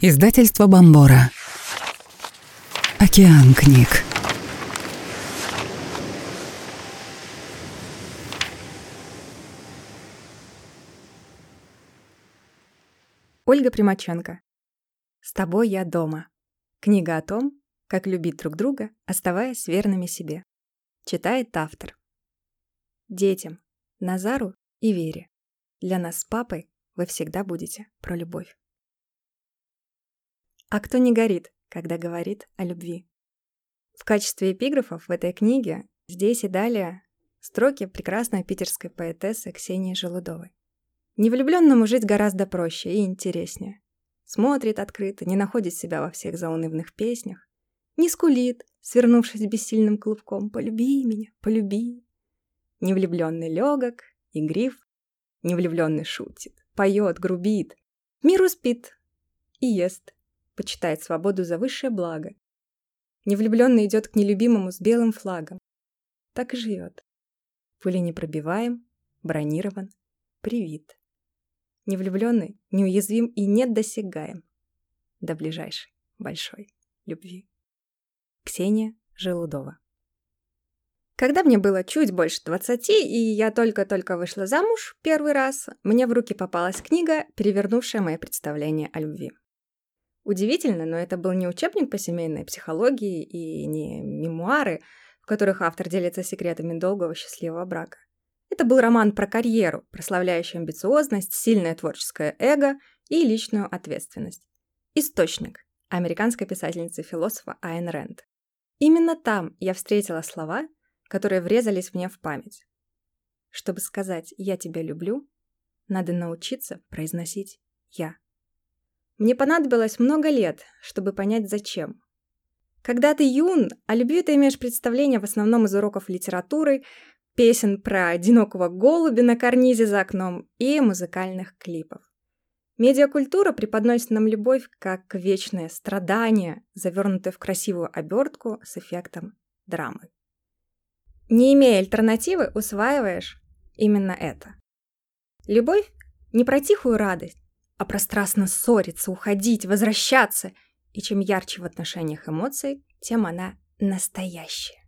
Издательство Бомбора. Океан книг. Ольга Примаченко. С тобой я дома. Книга о том, как любить друг друга, оставаясь верными себе. Читает автор. Детям, Назару и Вере. Для нас с папой вы всегда будете про любовь. А кто не горит, когда говорит о любви? В качестве эпиграфов в этой книге здесь и далее строки прекрасной питерской поэтессы Ксении Желудовой. Невлюбленному жить гораздо проще и интереснее. Смотрит открыто, не находит себя во всех заунывных песнях. Не скулит, свернувшись бессильным клубком «Полюби меня, полюби». Невлюбленный легок, игрив, невлюбленный шутит, поет, грубит, миру спит и ест, почитает свободу за высшее благо. Невлюбленный идет к нелюбимому с белым флагом. Так и живет. Пули непробиваем, бронирован, привит. Невлюбленный, неуязвим и недосягаем. До ближайшей, большой любви. Ксения Желудова когда мне было чуть больше двадцати, и я только-только вышла замуж первый раз, мне в руки попалась книга, перевернувшая мои представления о любви. Удивительно, но это был не учебник по семейной психологии и не мемуары, в которых автор делится секретами долгого счастливого брака. Это был роман про карьеру, прославляющий амбициозность, сильное творческое эго и личную ответственность. Источник американской писательницы-философа Айн Рэнд. Именно там я встретила слова, которые врезались мне в память. Чтобы сказать «я тебя люблю», надо научиться произносить «я». Мне понадобилось много лет, чтобы понять, зачем. Когда ты юн, о любви ты имеешь представление в основном из уроков литературы, песен про одинокого голубя на карнизе за окном и музыкальных клипов. Медиакультура преподносит нам любовь как вечное страдание, завернутое в красивую обертку с эффектом драмы. Не имея альтернативы, усваиваешь именно это. Любовь не про тихую радость, а прострастно ссориться, уходить, возвращаться. И чем ярче в отношениях эмоций, тем она настоящая.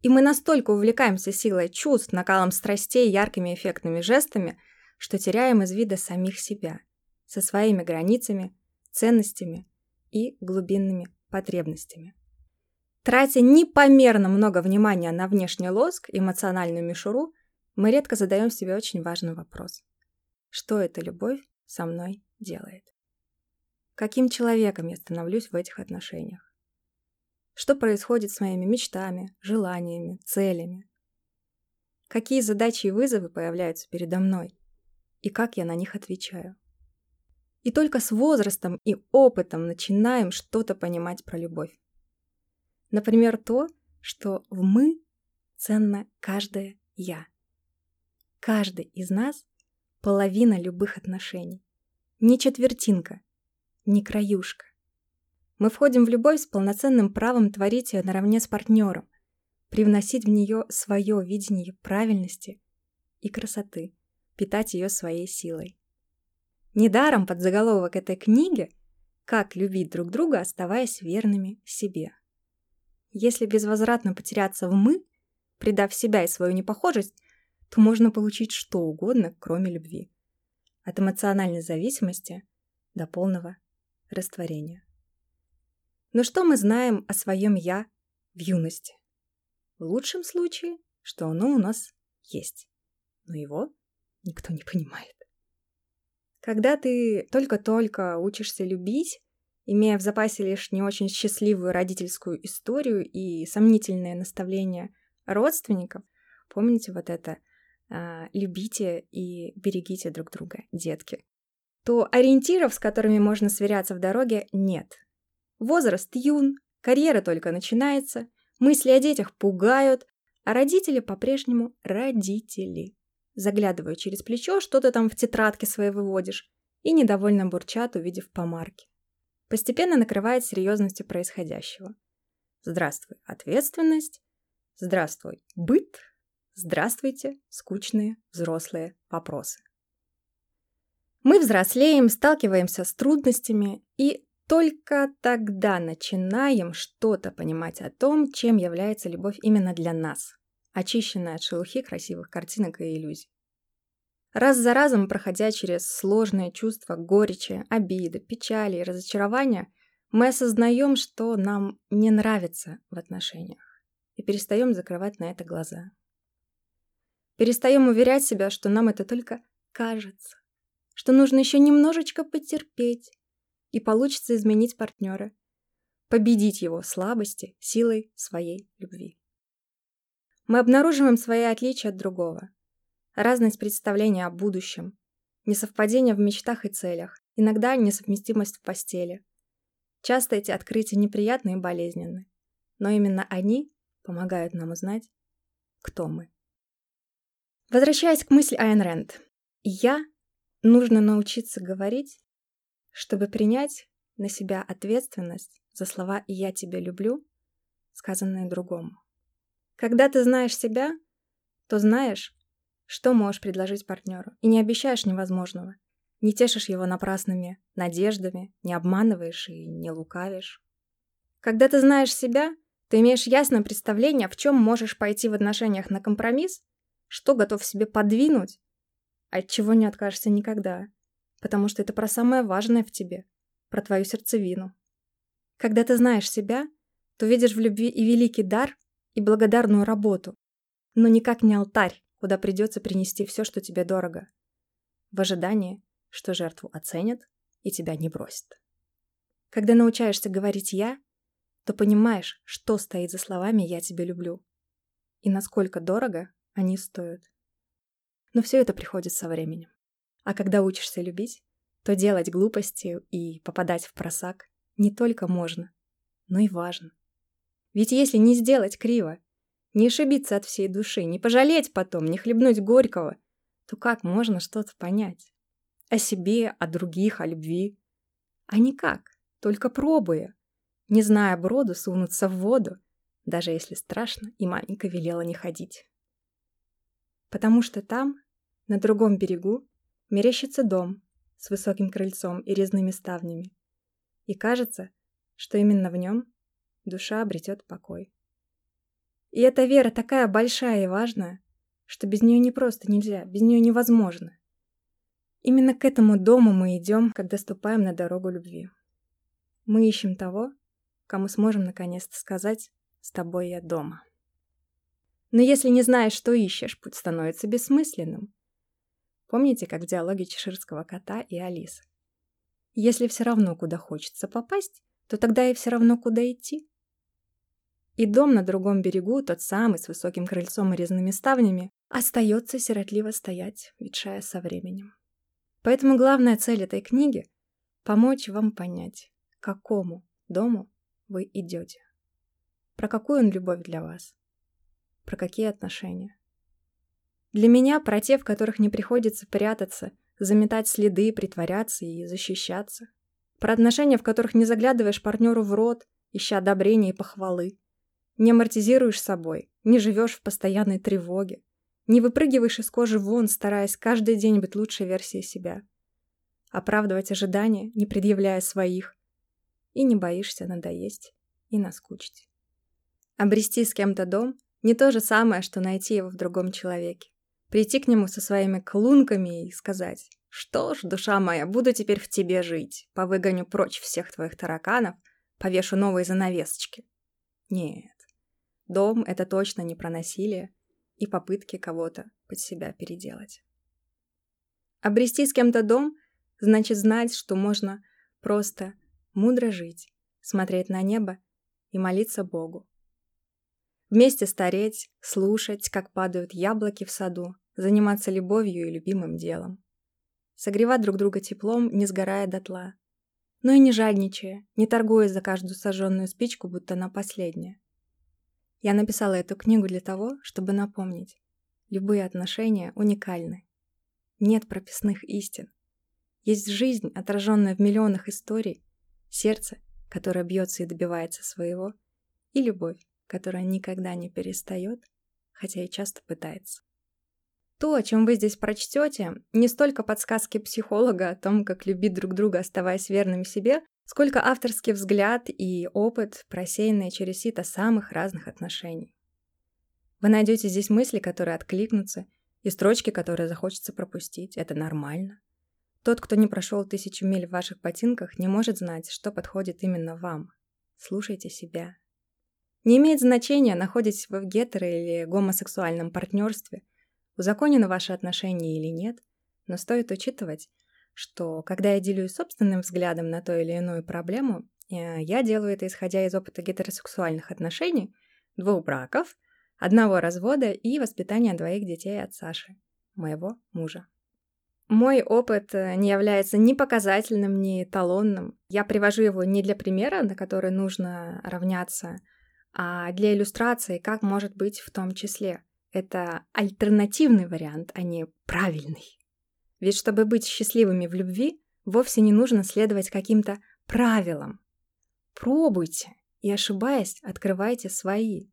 И мы настолько увлекаемся силой чувств, накалом страстей, яркими эффектными жестами, что теряем из вида самих себя, со своими границами, ценностями и глубинными потребностями. Тратя непомерно много внимания на внешний лоск, эмоциональную мишуру, мы редко задаем себе очень важный вопрос. Что эта любовь со мной делает. Каким человеком я становлюсь в этих отношениях? Что происходит с моими мечтами, желаниями, целями? Какие задачи и вызовы появляются передо мной? И как я на них отвечаю? И только с возрастом и опытом начинаем что-то понимать про любовь. Например, то, что в «мы» ценно каждое «я». Каждый из нас половина любых отношений. Не четвертинка, не краюшка. Мы входим в любовь с полноценным правом творить ее наравне с партнером, привносить в нее свое видение правильности и красоты, питать ее своей силой. Недаром под заголовок этой книги «Как любить друг друга, оставаясь верными себе». Если безвозвратно потеряться в «мы», предав себя и свою непохожесть, то можно получить что угодно, кроме любви. От эмоциональной зависимости до полного растворения. Но что мы знаем о своем «я» в юности? В лучшем случае, что оно у нас есть, но его никто не понимает. Когда ты только-только учишься любить, имея в запасе лишь не очень счастливую родительскую историю и сомнительные наставления родственников, помните вот это – любите и берегите друг друга, детки, то ориентиров, с которыми можно сверяться в дороге, нет. Возраст юн, карьера только начинается, мысли о детях пугают, а родители по-прежнему родители. Заглядывая через плечо, что-то там в тетрадке своей выводишь, и недовольно бурчат, увидев помарки. Постепенно накрывает серьезностью происходящего. Здравствуй, ответственность. Здравствуй, быт. Здравствуйте, скучные взрослые вопросы. Мы взрослеем, сталкиваемся с трудностями и только тогда начинаем что-то понимать о том, чем является любовь именно для нас, очищенная от шелухи красивых картинок и иллюзий. Раз за разом, проходя через сложные чувства горечи, обиды, печали и разочарования, мы осознаем, что нам не нравится в отношениях, и перестаем закрывать на это глаза. Перестаем уверять себя, что нам это только кажется что нужно еще немножечко потерпеть, и получится изменить партнера, победить его слабости силой своей любви. Мы обнаруживаем свои отличия от другого, разность представления о будущем, несовпадение в мечтах и целях, иногда несовместимость в постели. Часто эти открытия неприятны и болезненны, но именно они помогают нам узнать, кто мы. Возвращаясь к мысли Айн Рэнд, «Я Нужно научиться говорить, чтобы принять на себя ответственность за слова «я тебя люблю», сказанные другому. Когда ты знаешь себя, то знаешь, что можешь предложить партнеру, и не обещаешь невозможного, не тешишь его напрасными надеждами, не обманываешь и не лукавишь. Когда ты знаешь себя, ты имеешь ясное представление, в чем можешь пойти в отношениях на компромисс, что готов себе подвинуть, от чего не откажешься никогда, потому что это про самое важное в тебе, про твою сердцевину. Когда ты знаешь себя, то видишь в любви и великий дар, и благодарную работу, но никак не алтарь, куда придется принести все, что тебе дорого, в ожидании, что жертву оценят и тебя не бросят. Когда научаешься говорить «я», то понимаешь, что стоит за словами «я тебя люблю» и насколько дорого они стоят. Но все это приходит со временем. А когда учишься любить, то делать глупости и попадать в просак не только можно, но и важно. Ведь если не сделать криво, не ошибиться от всей души, не пожалеть потом, не хлебнуть горького, то как можно что-то понять? О себе, о других, о любви? А никак, только пробуя. Не зная броду, сунуться в воду, даже если страшно, и маменька велела не ходить. Потому что там на другом берегу мерещится дом с высоким крыльцом и резными ставнями. И кажется, что именно в нем душа обретет покой. И эта вера такая большая и важная, что без нее не просто нельзя, без нее невозможно. Именно к этому дому мы идем, когда ступаем на дорогу любви. Мы ищем того, кому сможем наконец-то сказать «С тобой я дома». Но если не знаешь, что ищешь, путь становится бессмысленным. Помните, как в диалоге Чеширского кота и Алисы? Если все равно, куда хочется попасть, то тогда и все равно, куда идти. И дом на другом берегу, тот самый, с высоким крыльцом и резными ставнями, остается сиротливо стоять, ветшая со временем. Поэтому главная цель этой книги — помочь вам понять, к какому дому вы идете. Про какую он любовь для вас? Про какие отношения? Для меня про те, в которых не приходится прятаться, заметать следы, притворяться и защищаться. Про отношения, в которых не заглядываешь партнеру в рот, ища одобрения и похвалы. Не амортизируешь собой, не живешь в постоянной тревоге. Не выпрыгиваешь из кожи вон, стараясь каждый день быть лучшей версией себя. Оправдывать ожидания, не предъявляя своих. И не боишься надоесть и наскучить. Обрести с кем-то дом – не то же самое, что найти его в другом человеке прийти к нему со своими клунками и сказать «Что ж, душа моя, буду теперь в тебе жить, повыгоню прочь всех твоих тараканов, повешу новые занавесочки». Нет, дом — это точно не про насилие и попытки кого-то под себя переделать. Обрести с кем-то дом значит знать, что можно просто мудро жить, смотреть на небо и молиться Богу. Вместе стареть, слушать, как падают яблоки в саду, заниматься любовью и любимым делом. Согревать друг друга теплом, не сгорая дотла. Но и не жадничая, не торгуя за каждую сожженную спичку, будто она последняя. Я написала эту книгу для того, чтобы напомнить. Любые отношения уникальны. Нет прописных истин. Есть жизнь, отраженная в миллионах историй, сердце, которое бьется и добивается своего, и любовь, которая никогда не перестает, хотя и часто пытается. То, о чем вы здесь прочтете, не столько подсказки психолога о том, как любить друг друга, оставаясь верными себе, сколько авторский взгляд и опыт, просеянные через сито самых разных отношений. Вы найдете здесь мысли, которые откликнутся, и строчки, которые захочется пропустить. Это нормально. Тот, кто не прошел тысячу миль в ваших ботинках, не может знать, что подходит именно вам. Слушайте себя. Не имеет значения, находитесь вы в гетеро- или гомосексуальном партнерстве, узаконены ваши отношения или нет, но стоит учитывать, что когда я делюсь собственным взглядом на ту или иную проблему, э, я делаю это исходя из опыта гетеросексуальных отношений, двух браков, одного развода и воспитания двоих детей от Саши, моего мужа. Мой опыт э, не является ни показательным, ни эталонным. Я привожу его не для примера, на который нужно равняться, а для иллюстрации, как может быть в том числе. Это альтернативный вариант, а не правильный. Ведь чтобы быть счастливыми в любви, вовсе не нужно следовать каким-то правилам. Пробуйте и, ошибаясь, открывайте свои.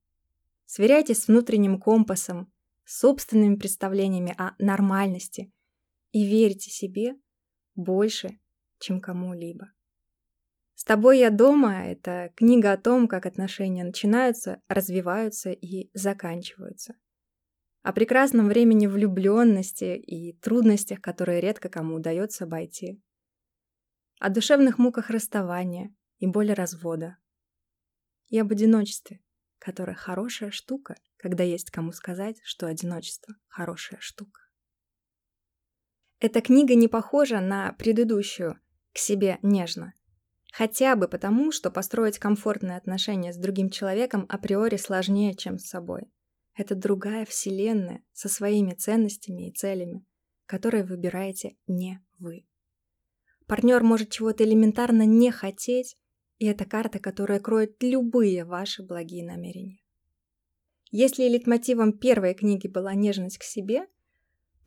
Сверяйтесь с внутренним компасом, собственными представлениями о нормальности и верьте себе больше, чем кому-либо. «С тобой я дома» — это книга о том, как отношения начинаются, развиваются и заканчиваются. О прекрасном времени влюбленности и трудностях, которые редко кому удается обойти, о душевных муках расставания и боли развода, и об одиночестве, которое хорошая штука, когда есть кому сказать, что одиночество — хорошая штука. Эта книга не похожа на предыдущую «К себе нежно», Хотя бы потому, что построить комфортные отношения с другим человеком априори сложнее, чем с собой. Это другая вселенная со своими ценностями и целями, которые выбираете не вы. Партнер может чего-то элементарно не хотеть, и это карта, которая кроет любые ваши благие намерения. Если литмотивом первой книги была нежность к себе,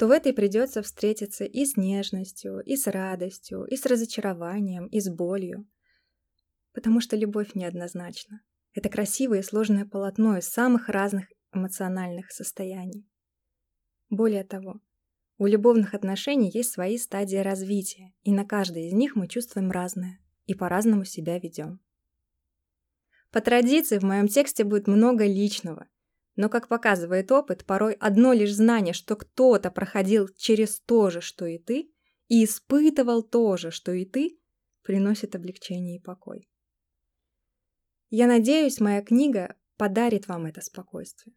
то в этой придется встретиться и с нежностью, и с радостью, и с разочарованием, и с болью. Потому что любовь неоднозначна. Это красивое и сложное полотно из самых разных эмоциональных состояний. Более того, у любовных отношений есть свои стадии развития, и на каждой из них мы чувствуем разное и по-разному себя ведем. По традиции в моем тексте будет много личного, но, как показывает опыт, порой одно лишь знание, что кто-то проходил через то же, что и ты, и испытывал то же, что и ты, приносит облегчение и покой. Я надеюсь, моя книга подарит вам это спокойствие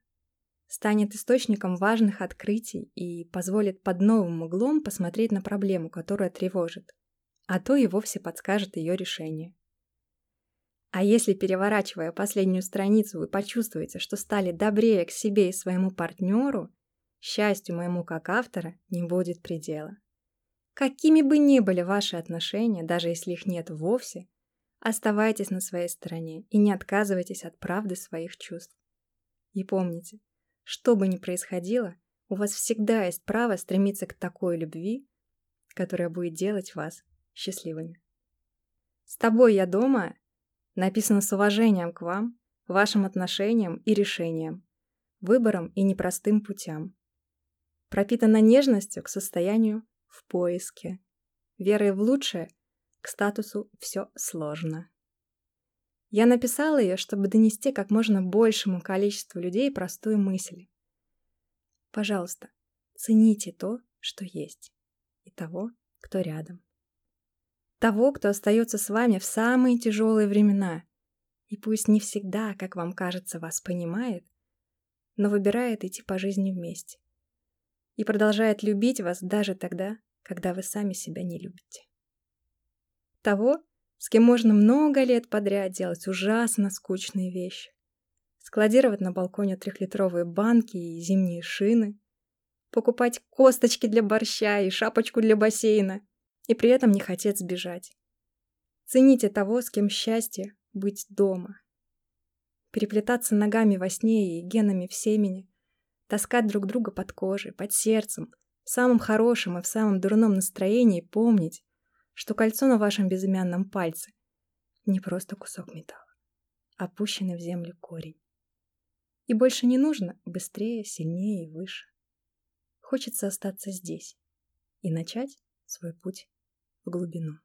станет источником важных открытий и позволит под новым углом посмотреть на проблему, которая тревожит, а то и вовсе подскажет ее решение. А если, переворачивая последнюю страницу, вы почувствуете, что стали добрее к себе и своему партнеру, счастью моему как автора не будет предела. Какими бы ни были ваши отношения, даже если их нет вовсе, оставайтесь на своей стороне и не отказывайтесь от правды своих чувств. И помните, что бы ни происходило, у вас всегда есть право стремиться к такой любви, которая будет делать вас счастливыми. «С тобой я дома» написано с уважением к вам, вашим отношениям и решениям, выборам и непростым путям. Пропитана нежностью к состоянию в поиске, верой в лучшее к статусу «все сложно». Я написала ее, чтобы донести как можно большему количеству людей простую мысль. Пожалуйста, цените то, что есть, и того, кто рядом. Того, кто остается с вами в самые тяжелые времена, и пусть не всегда, как вам кажется, вас понимает, но выбирает идти по жизни вместе и продолжает любить вас даже тогда, когда вы сами себя не любите. Того, с кем можно много лет подряд делать ужасно скучные вещи. Складировать на балконе трехлитровые банки и зимние шины, покупать косточки для борща и шапочку для бассейна, и при этом не хотеть сбежать. Цените того, с кем счастье быть дома. Переплетаться ногами во сне и генами в семени, таскать друг друга под кожей, под сердцем, в самом хорошем и в самом дурном настроении помнить, что кольцо на вашем безымянном пальце не просто кусок металла, а опущенный в землю корень. И больше не нужно быстрее, сильнее и выше. хочется остаться здесь и начать свой путь в глубину.